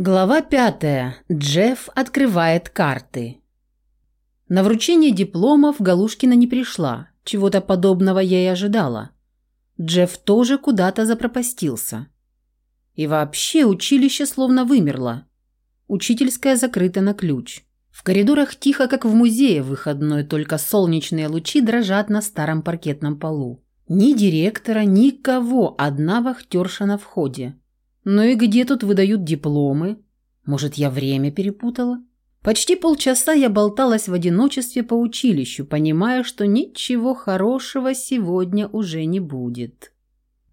Глава пятая. Джефф открывает карты. На вручение дипломов Галушкина не пришла. Чего-то подобного я и ожидала. Джефф тоже куда-то запропастился. И вообще училище словно вымерло. Учительская закрыта на ключ. В коридорах тихо, как в музее выходной, только солнечные лучи дрожат на старом паркетном полу. Ни директора, никого, одна вахтерша на входе. Ну и где тут выдают дипломы? Может, я время перепутала? Почти полчаса я болталась в одиночестве по училищу, понимая, что ничего хорошего сегодня уже не будет.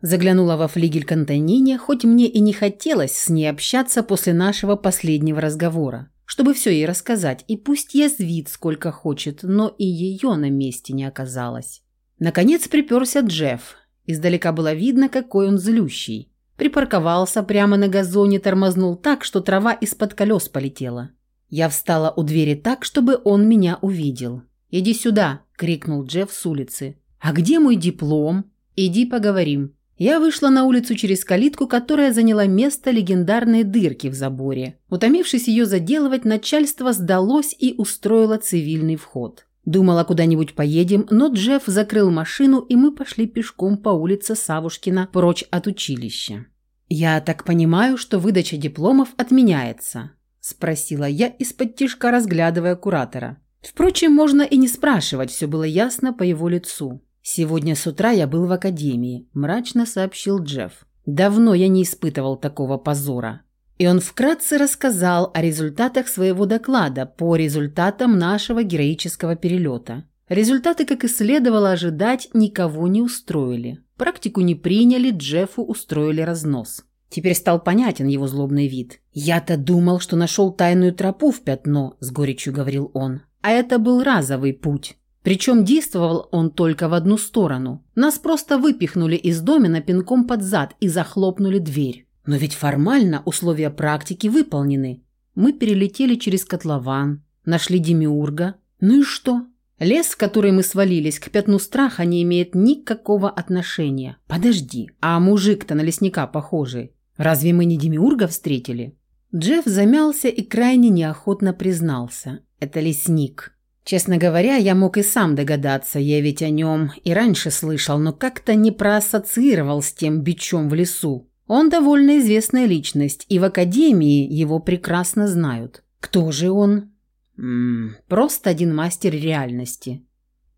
Заглянула во флигель к Антонине, хоть мне и не хотелось с ней общаться после нашего последнего разговора, чтобы все ей рассказать, и пусть язвит сколько хочет, но и ее на месте не оказалось. Наконец приперся Джефф. Издалека было видно, какой он злющий. Припарковался прямо на газоне, тормознул так, что трава из-под колес полетела. Я встала у двери так, чтобы он меня увидел. «Иди сюда!» – крикнул Джефф с улицы. «А где мой диплом?» «Иди поговорим». Я вышла на улицу через калитку, которая заняла место легендарной дырки в заборе. Утомившись ее заделывать, начальство сдалось и устроило цивильный вход. Думала, куда-нибудь поедем, но Джефф закрыл машину, и мы пошли пешком по улице Савушкина прочь от училища. «Я так понимаю, что выдача дипломов отменяется?» – спросила я из-под тишка, разглядывая куратора. Впрочем, можно и не спрашивать, все было ясно по его лицу. «Сегодня с утра я был в академии», – мрачно сообщил Джефф. «Давно я не испытывал такого позора. И он вкратце рассказал о результатах своего доклада по результатам нашего героического перелета. Результаты, как и следовало ожидать, никого не устроили. Практику не приняли, Джеффу устроили разнос. Теперь стал понятен его злобный вид. «Я-то думал, что нашел тайную тропу в пятно», – с горечью говорил он. «А это был разовый путь. Причем действовал он только в одну сторону. Нас просто выпихнули из домена пинком под зад и захлопнули дверь. Но ведь формально условия практики выполнены. Мы перелетели через котлован, нашли Демиурга. Ну и что? Лес, в который мы свалились, к пятну страха не имеет никакого отношения. Подожди, а мужик-то на лесника похожий. Разве мы не Демиурга встретили? Джефф замялся и крайне неохотно признался. Это лесник. Честно говоря, я мог и сам догадаться, я ведь о нем и раньше слышал, но как-то не проассоциировал с тем бичом в лесу. Он довольно известная личность, и в академии его прекрасно знают. Кто же он? М просто один мастер реальности.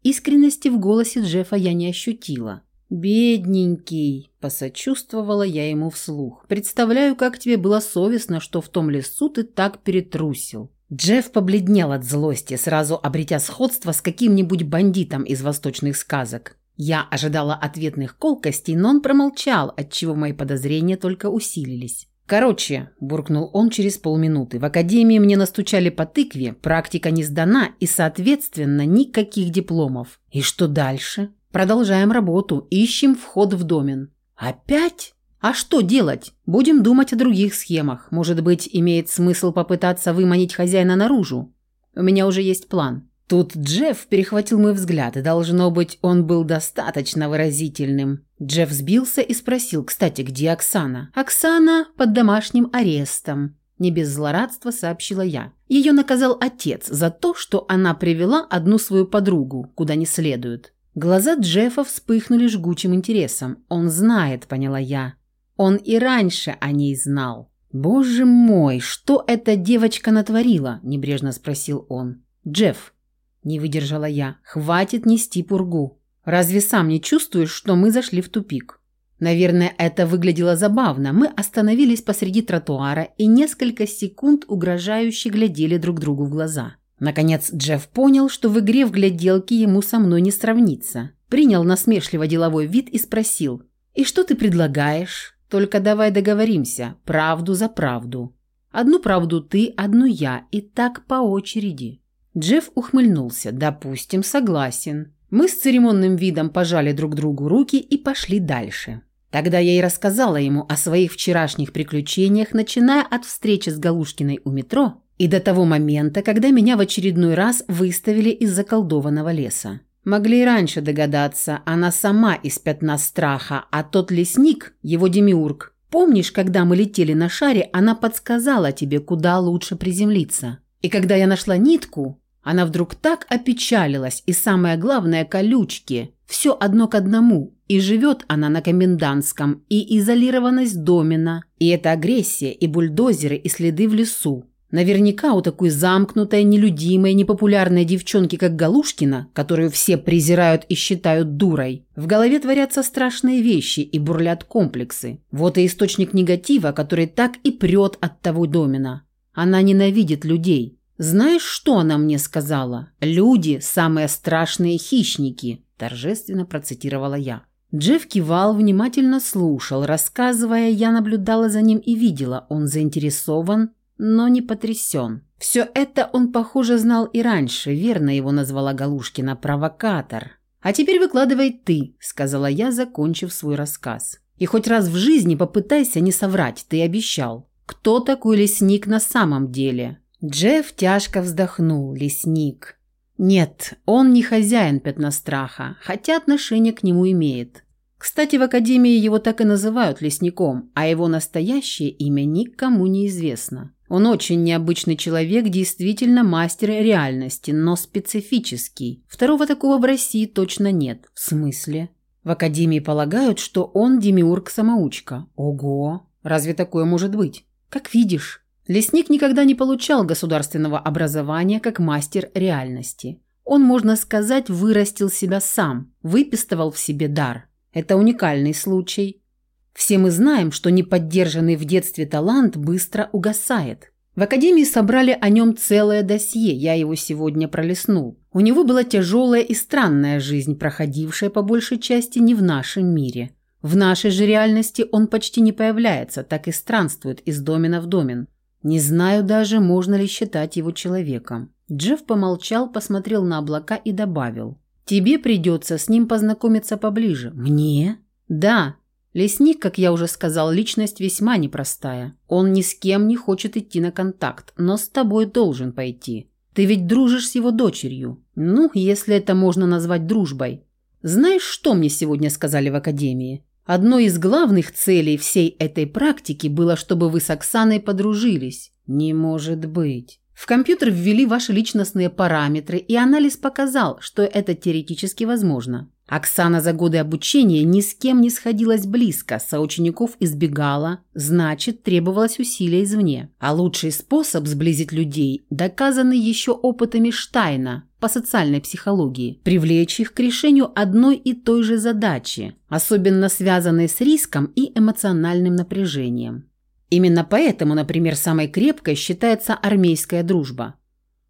Искренности в голосе Джеффа я не ощутила. «Бедненький!» – посочувствовала я ему вслух. «Представляю, как тебе было совестно, что в том лесу ты так перетрусил». Джефф побледнел от злости, сразу обретя сходство с каким-нибудь бандитом из восточных сказок. Я ожидала ответных колкостей, но он промолчал, отчего мои подозрения только усилились. «Короче», – буркнул он через полминуты, – «в академии мне настучали по тыкве, практика не сдана и, соответственно, никаких дипломов. И что дальше? Продолжаем работу, ищем вход в домен». «Опять?» «А что делать? Будем думать о других схемах. Может быть, имеет смысл попытаться выманить хозяина наружу? У меня уже есть план». Тут Джефф перехватил мой взгляд, и, должно быть, он был достаточно выразительным. Джефф сбился и спросил, кстати, где Оксана? «Оксана под домашним арестом», – не без злорадства сообщила я. Ее наказал отец за то, что она привела одну свою подругу, куда не следует. Глаза Джеффа вспыхнули жгучим интересом. «Он знает», – поняла я. Он и раньше о ней знал. «Боже мой, что эта девочка натворила?» – небрежно спросил он. «Джефф, не выдержала я. Хватит нести пургу. Разве сам не чувствуешь, что мы зашли в тупик? Наверное, это выглядело забавно. Мы остановились посреди тротуара и несколько секунд угрожающе глядели друг другу в глаза. Наконец Джефф понял, что в игре в гляделки ему со мной не сравнится. Принял насмешливо деловой вид и спросил. «И что ты предлагаешь? Только давай договоримся. Правду за правду. Одну правду ты, одну я. И так по очереди». Джефф ухмыльнулся. «Допустим, согласен». Мы с церемонным видом пожали друг другу руки и пошли дальше. Тогда я и рассказала ему о своих вчерашних приключениях, начиная от встречи с Галушкиной у метро и до того момента, когда меня в очередной раз выставили из заколдованного леса. Могли и раньше догадаться, она сама из пятна страха, а тот лесник, его демиург, Помнишь, когда мы летели на шаре, она подсказала тебе, куда лучше приземлиться? И когда я нашла нитку, она вдруг так опечалилась, и самое главное, колючки. Все одно к одному. И живет она на комендантском, и изолированность домина, и это агрессия, и бульдозеры, и следы в лесу. Наверняка у такой замкнутой, нелюдимой, непопулярной девчонки, как Галушкина, которую все презирают и считают дурой, в голове творятся страшные вещи и бурлят комплексы. Вот и источник негатива, который так и прет от того домина. Она ненавидит людей. Знаешь, что она мне сказала? «Люди – самые страшные хищники», – торжественно процитировала я. Джефф кивал, внимательно слушал. Рассказывая, я наблюдала за ним и видела, он заинтересован но не потрясен. Все это он, похоже, знал и раньше, верно его назвала Галушкина «провокатор». «А теперь выкладывай ты», – сказала я, закончив свой рассказ. «И хоть раз в жизни попытайся не соврать, ты обещал. Кто такой лесник на самом деле?» Джефф тяжко вздохнул. «Лесник». «Нет, он не хозяин пятностраха, хотя отношение к нему имеет. Кстати, в академии его так и называют лесником, а его настоящее имя никому не известно. Он очень необычный человек, действительно мастер реальности, но специфический. Второго такого в России точно нет. В смысле? В академии полагают, что он демиург-самоучка. Ого! Разве такое может быть? Как видишь, лесник никогда не получал государственного образования как мастер реальности. Он, можно сказать, вырастил себя сам, выпистывал в себе дар. Это уникальный случай. Все мы знаем, что неподдержанный в детстве талант быстро угасает. В академии собрали о нем целое досье, я его сегодня пролистнул. У него была тяжелая и странная жизнь, проходившая по большей части не в нашем мире. В нашей же реальности он почти не появляется, так и странствует из домена в домен. Не знаю даже, можно ли считать его человеком. Джефф помолчал, посмотрел на облака и добавил. «Тебе придется с ним познакомиться поближе». «Мне?» «Да, Лесник, как я уже сказал, личность весьма непростая. Он ни с кем не хочет идти на контакт, но с тобой должен пойти. Ты ведь дружишь с его дочерью. Ну, если это можно назвать дружбой. Знаешь, что мне сегодня сказали в академии? Одной из главных целей всей этой практики было, чтобы вы с Оксаной подружились. Не может быть. В компьютер ввели ваши личностные параметры, и анализ показал, что это теоретически возможно. Оксана за годы обучения ни с кем не сходилась близко, соучеников избегала, значит, требовалось усилия извне. А лучший способ сблизить людей, доказанный еще опытами Штайна по социальной психологии, привлечь их к решению одной и той же задачи, особенно связанной с риском и эмоциональным напряжением. Именно поэтому, например, самой крепкой считается армейская дружба.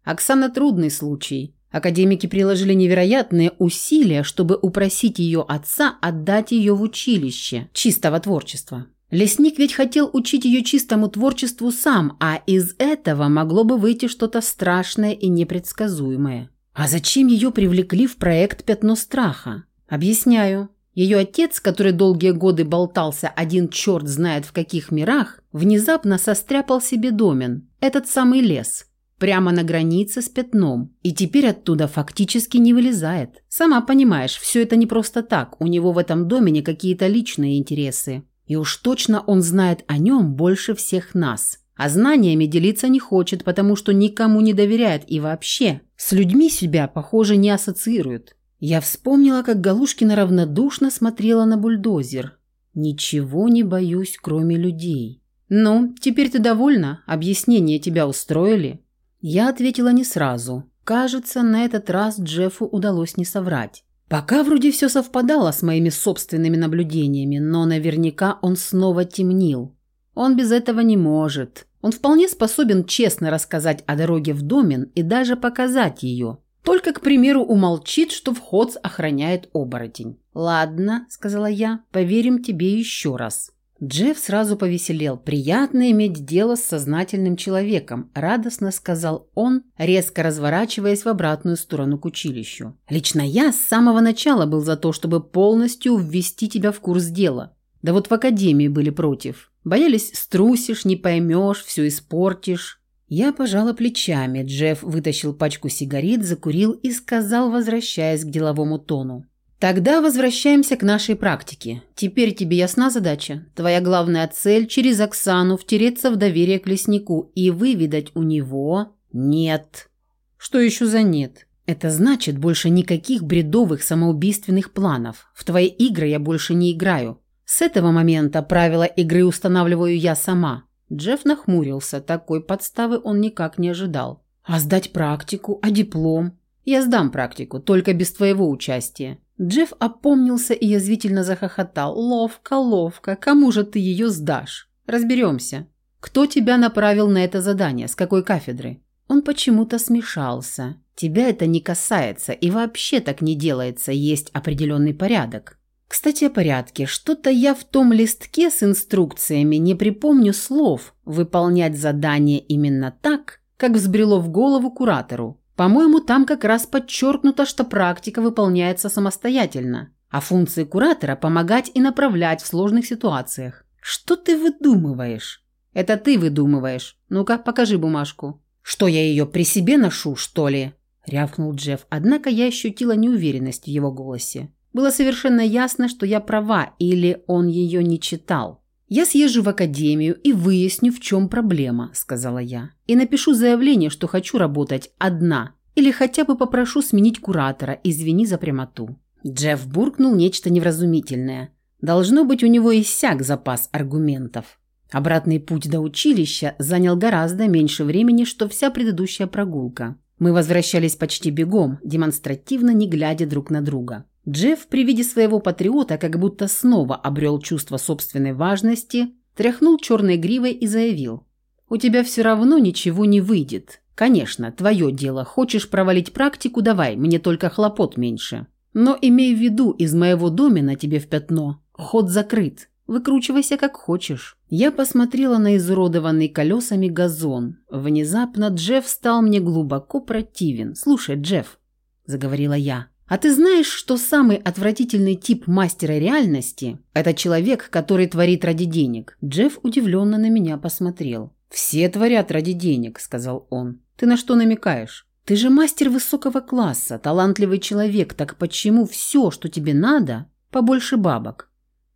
Оксана трудный случай – Академики приложили невероятные усилия, чтобы упросить ее отца отдать ее в училище чистого творчества. Лесник ведь хотел учить ее чистому творчеству сам, а из этого могло бы выйти что-то страшное и непредсказуемое. А зачем ее привлекли в проект «Пятно страха»? Объясняю. Ее отец, который долгие годы болтался один черт знает в каких мирах, внезапно состряпал себе домен, этот самый лес – Прямо на границе с пятном. И теперь оттуда фактически не вылезает. Сама понимаешь, все это не просто так. У него в этом доме какие-то личные интересы. И уж точно он знает о нем больше всех нас. А знаниями делиться не хочет, потому что никому не доверяет и вообще с людьми себя, похоже, не ассоциирует. Я вспомнила, как Галушкина равнодушно смотрела на бульдозер. «Ничего не боюсь, кроме людей». «Ну, теперь ты довольна? Объяснения тебя устроили?» Я ответила не сразу. Кажется, на этот раз Джеффу удалось не соврать. Пока вроде все совпадало с моими собственными наблюдениями, но наверняка он снова темнил. Он без этого не может. Он вполне способен честно рассказать о дороге в домен и даже показать ее. Только, к примеру, умолчит, что вход охраняет оборотень. «Ладно», — сказала я, — «поверим тебе еще раз». Джефф сразу повеселел. «Приятно иметь дело с сознательным человеком», – радостно сказал он, резко разворачиваясь в обратную сторону к училищу. «Лично я с самого начала был за то, чтобы полностью ввести тебя в курс дела. Да вот в академии были против. Боялись, струсишь, не поймешь, все испортишь». Я пожала плечами. Джефф вытащил пачку сигарет, закурил и сказал, возвращаясь к деловому тону. Тогда возвращаемся к нашей практике. Теперь тебе ясна задача? Твоя главная цель – через Оксану втереться в доверие к леснику и выведать у него «нет». Что еще за «нет»? Это значит больше никаких бредовых самоубийственных планов. В твои игры я больше не играю. С этого момента правила игры устанавливаю я сама. Джефф нахмурился. Такой подставы он никак не ожидал. А сдать практику? А диплом? Я сдам практику, только без твоего участия. Джефф опомнился и язвительно захохотал. Ловко, ловко. Кому же ты ее сдашь? Разберемся. Кто тебя направил на это задание? С какой кафедры? Он почему-то смешался. Тебя это не касается и вообще так не делается, есть определенный порядок. Кстати, о порядке. Что-то я в том листке с инструкциями не припомню слов выполнять задание именно так, как взбрело в голову куратору. По-моему, там как раз подчеркнуто, что практика выполняется самостоятельно, а функции куратора – помогать и направлять в сложных ситуациях. Что ты выдумываешь? Это ты выдумываешь. Ну-ка, покажи бумажку. Что я ее при себе ношу, что ли? рявкнул Джефф, однако я ощутила неуверенность в его голосе. Было совершенно ясно, что я права, или он ее не читал. «Я съезжу в академию и выясню, в чем проблема», – сказала я. «И напишу заявление, что хочу работать одна. Или хотя бы попрошу сменить куратора, извини за прямоту». Джефф буркнул нечто невразумительное. Должно быть, у него иссяк запас аргументов. Обратный путь до училища занял гораздо меньше времени, что вся предыдущая прогулка. Мы возвращались почти бегом, демонстративно не глядя друг на друга. Джефф при виде своего патриота как будто снова обрел чувство собственной важности, тряхнул черной гривой и заявил. «У тебя все равно ничего не выйдет. Конечно, твое дело. Хочешь провалить практику – давай, мне только хлопот меньше. Но имей в виду, из моего домена тебе в пятно. Ход закрыт. Выкручивайся как хочешь. Я посмотрела на изуродованный колесами газон. Внезапно Джефф стал мне глубоко противен. «Слушай, Джефф», – заговорила я, – «а ты знаешь, что самый отвратительный тип мастера реальности – это человек, который творит ради денег?» Джефф удивленно на меня посмотрел. «Все творят ради денег», – сказал он. «Ты на что намекаешь?» «Ты же мастер высокого класса, талантливый человек, так почему все, что тебе надо, побольше бабок?»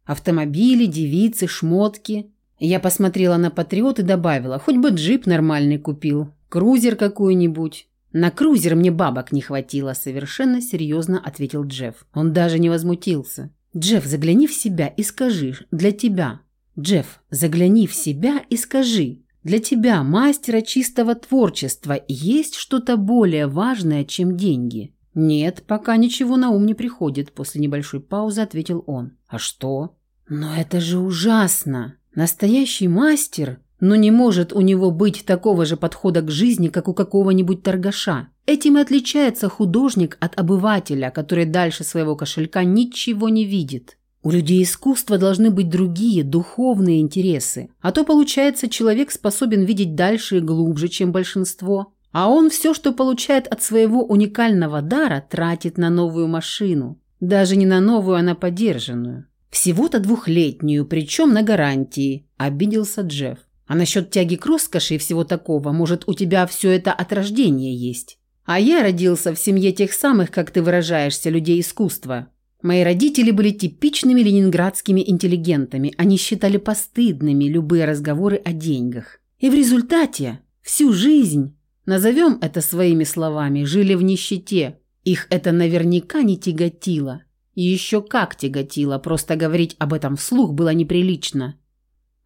Автомобили, девицы, шмотки. Я посмотрела на Патриот и добавила, хоть бы джип нормальный купил, крузер какой-нибудь. На крузер мне бабок не хватило, совершенно серьезно ответил Джефф. Он даже не возмутился. Джефф, загляни в себя и скажи, для тебя. Джефф, загляни в себя и скажи, для тебя, мастера чистого творчества, есть что-то более важное, чем деньги? «Нет, пока ничего на ум не приходит», – после небольшой паузы ответил он. «А что?» «Но это же ужасно! Настоящий мастер, но не может у него быть такого же подхода к жизни, как у какого-нибудь торгаша. Этим и отличается художник от обывателя, который дальше своего кошелька ничего не видит. У людей искусства должны быть другие, духовные интересы. А то, получается, человек способен видеть дальше и глубже, чем большинство. А он все, что получает от своего уникального дара, тратит на новую машину. Даже не на новую, а на подержанную. Всего-то двухлетнюю, причем на гарантии, обиделся Джефф. А насчет тяги к роскоши и всего такого, может, у тебя все это от рождения есть. А я родился в семье тех самых, как ты выражаешься, людей искусства. Мои родители были типичными ленинградскими интеллигентами. Они считали постыдными любые разговоры о деньгах. И в результате всю жизнь Назовем это своими словами, жили в нищете. Их это наверняка не тяготило. И еще как тяготило, просто говорить об этом вслух было неприлично.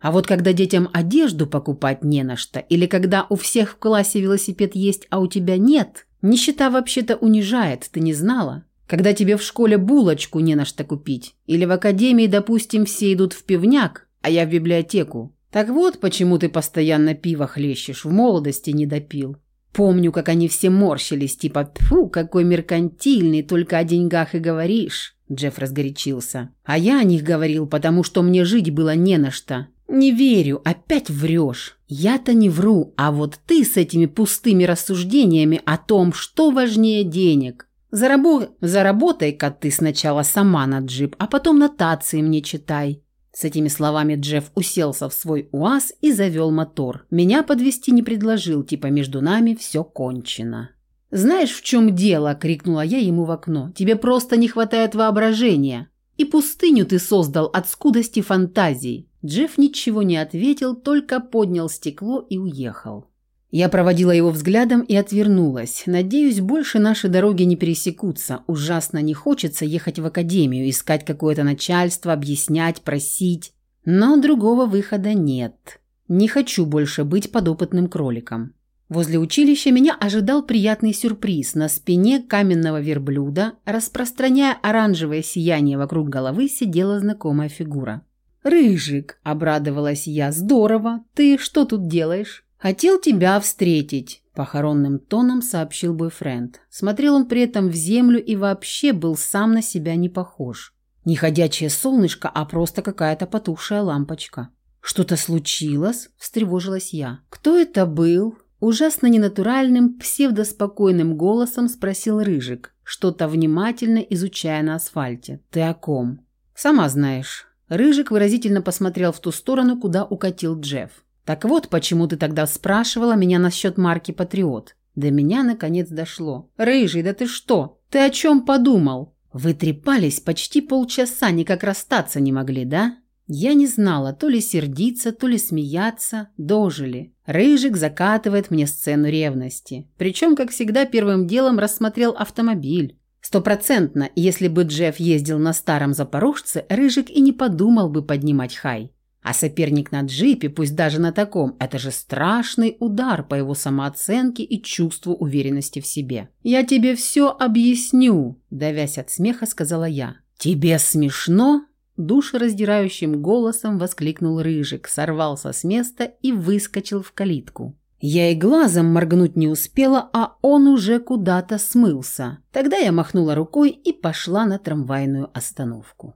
А вот когда детям одежду покупать не на что, или когда у всех в классе велосипед есть, а у тебя нет, нищета вообще-то унижает, ты не знала? Когда тебе в школе булочку не на что купить, или в академии, допустим, все идут в пивняк, а я в библиотеку. Так вот, почему ты постоянно пиво хлещешь, в молодости не допил. Помню, как они все морщились, типа «Фу, какой меркантильный, только о деньгах и говоришь». Джефф разгорячился. А я о них говорил, потому что мне жить было не на что. «Не верю, опять врешь. Я-то не вру, а вот ты с этими пустыми рассуждениями о том, что важнее денег. Зарабо... Заработай-ка ты сначала сама на джип, а потом нотации мне читай. С этими словами Джефф уселся в свой УАЗ и завел мотор. Меня подвести не предложил, типа между нами все кончено. «Знаешь, в чем дело?» – крикнула я ему в окно. «Тебе просто не хватает воображения. И пустыню ты создал от скудости фантазий». Джефф ничего не ответил, только поднял стекло и уехал. Я проводила его взглядом и отвернулась. Надеюсь, больше наши дороги не пересекутся. Ужасно не хочется ехать в академию, искать какое-то начальство, объяснять, просить. Но другого выхода нет. Не хочу больше быть подопытным кроликом. Возле училища меня ожидал приятный сюрприз. На спине каменного верблюда, распространяя оранжевое сияние вокруг головы, сидела знакомая фигура. «Рыжик!» – обрадовалась я. «Здорово! Ты что тут делаешь?» «Хотел тебя встретить», – похоронным тоном сообщил бойфренд. Смотрел он при этом в землю и вообще был сам на себя не похож. Не ходячее солнышко, а просто какая-то потухшая лампочка. «Что-то случилось?» – встревожилась я. «Кто это был?» Ужасно ненатуральным, псевдоспокойным голосом спросил Рыжик, что-то внимательно изучая на асфальте. «Ты о ком?» «Сама знаешь». Рыжик выразительно посмотрел в ту сторону, куда укатил Джефф. Так вот, почему ты тогда спрашивала меня насчет марки «Патриот». До меня наконец дошло. «Рыжий, да ты что? Ты о чем подумал?» «Вы трепались почти полчаса, никак расстаться не могли, да?» Я не знала, то ли сердиться, то ли смеяться. Дожили. Рыжик закатывает мне сцену ревности. Причем, как всегда, первым делом рассмотрел автомобиль. Стопроцентно, если бы Джефф ездил на старом запорожце, Рыжик и не подумал бы поднимать хай. А соперник на джипе, пусть даже на таком, это же страшный удар по его самооценке и чувству уверенности в себе. «Я тебе все объясню», – давясь от смеха, сказала я. «Тебе смешно?» Душераздирающим голосом воскликнул Рыжик, сорвался с места и выскочил в калитку. Я и глазом моргнуть не успела, а он уже куда-то смылся. Тогда я махнула рукой и пошла на трамвайную остановку.